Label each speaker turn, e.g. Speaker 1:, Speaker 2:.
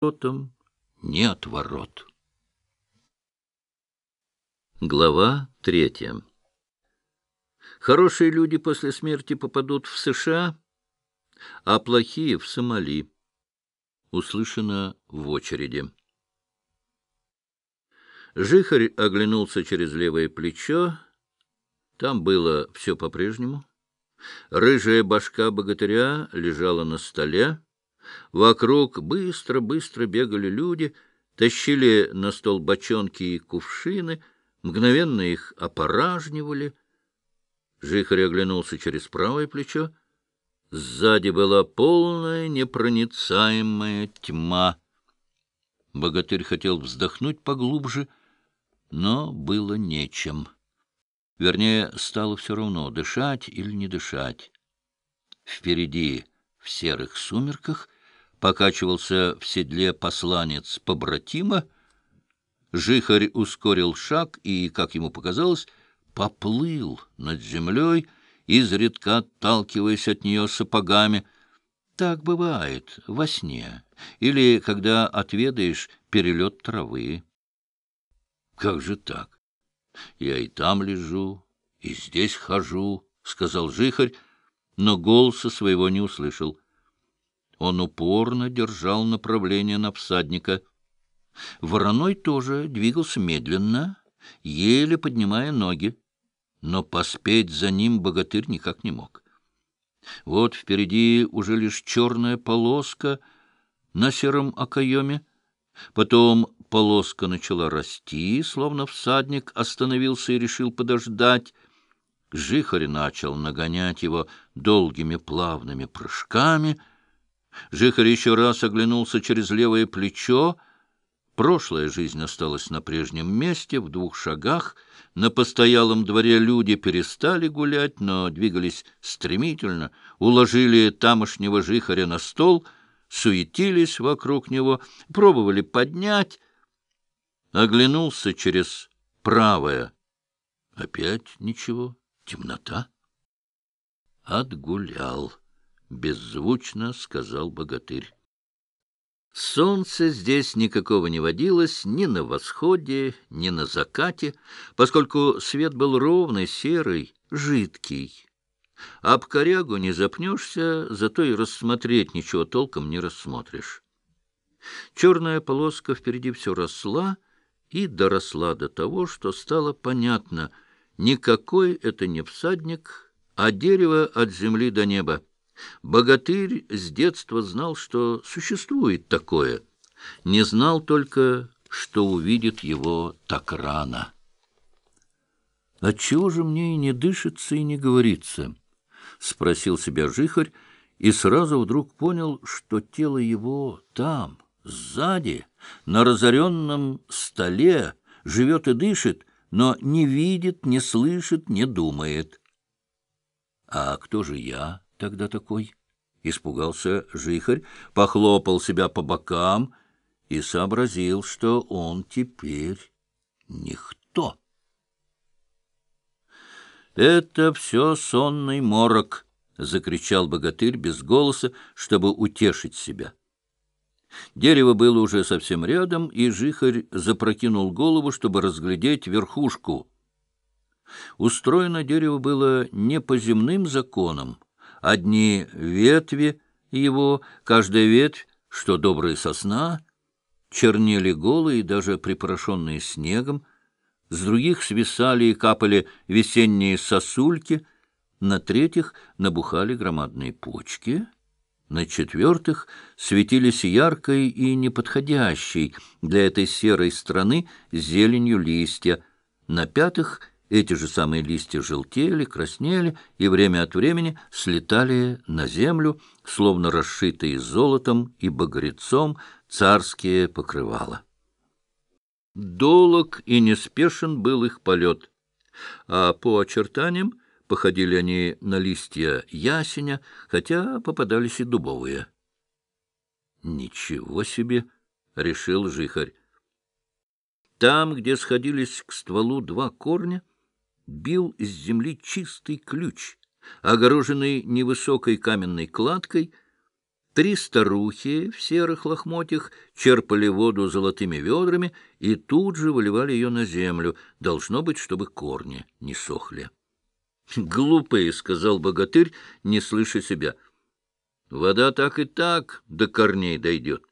Speaker 1: воротам нет ворот. Глава третья. Хорошие люди после смерти попадут в США, а плохие — в Сомали. Услышано в очереди. Жихарь оглянулся через левое плечо. Там было все по-прежнему. Рыжая башка богатыря лежала на столе. Вокруг быстро-быстро бегали люди, тащили на стол бочонки и кувшины, мгновенно их опоражнивали. Жихарь оглянулся через правое плечо. Сзади была полная непроницаемая тьма. Богатырь хотел вздохнуть поглубже, но было нечем. Вернее, стало все равно, дышать или не дышать. Впереди, в серых сумерках, покачивался в седле посланец побратима. Жихарь ускорил шаг и, как ему показалось, поплыл над землей, изредка отталкиваясь от нее сапогами. Так бывает во сне или когда отведаешь перелет травы. Как же так? Я и там лежу, и здесь хожу, — сказал Жихарь, но голоса своего не услышал. Он упорно держал направление на всадника. Вороной тоже двигался медленно, еле поднимая ноги, но поспеть за ним богатырь никак не мог. Вот впереди уже лишь черная полоска на сером окоеме, потом полоска начала расти, словно всадник остановился и решил подождать. Жихарь начал нагонять его долгими плавными прыжками. Жихарь еще раз оглянулся через левое плечо. Прошлая жизнь осталась на прежнем месте, в двух шагах. На постоялом дворе люди перестали гулять, но двигались стремительно, уложили тамошнего жихаря на стол, суетились вокруг него, пробовали поднять, оглянулся через правое. Опять ничего, темнота. Отгулял, беззвучно сказал богатырь. Солнца здесь никакого не водилось ни на восходе, ни на закате, поскольку свет был ровный, серый, жидкий. Об корягу не запнешься, зато и рассмотреть ничего толком не рассмотришь. Черная полоска впереди все росла, и доросла до того, что стало понятно, никакой это не всадник, а дерево от земли до неба. Богатырь с детства знал, что существует такое, не знал только, что увидит его так рано. «Отчего же мне и не дышится, и не говорится?» — спросил себя Жихарь, и сразу вдруг понял, что тело его там, сзади, на разоренном столе, живет и дышит, но не видит, не слышит, не думает. А кто же я тогда такой? Испугался жихарь, похлопал себя по бокам и сообразил, что он теперь никто. «Это все сонный морок!» — закричал богатырь без голоса, чтобы утешить себя. Дерево было уже совсем рядом, и жихарь запрокинул голову, чтобы разглядеть верхушку. Устроено дерево было не по земным законам. Одни ветви его, каждая ветвь, что добрая сосна, чернели голые, даже припорошенные снегом, с других свисали и капали весенние сосульки, на третьих набухали громадные почки — на четвертых светились яркой и неподходящей для этой серой страны зеленью листья. На пятых эти же самые листья желтели, краснели и время от времени слетали на землю, словно расшитые золотом и багрецом царские покрывала. Долог и неспешен был их полет, а по очертаниям Походили они на листья ясеня, хотя попадались и дубовые. «Ничего себе!» — решил жихарь. Там, где сходились к стволу два корня, бил из земли чистый ключ, огороженный невысокой каменной кладкой — Три старухи в серых лохмотьях черпали воду золотыми ведрами и тут же выливали ее на землю, должно быть, чтобы корни не сохли. — Глупые, — сказал богатырь, не слыша себя. — Вода так и так до корней дойдет.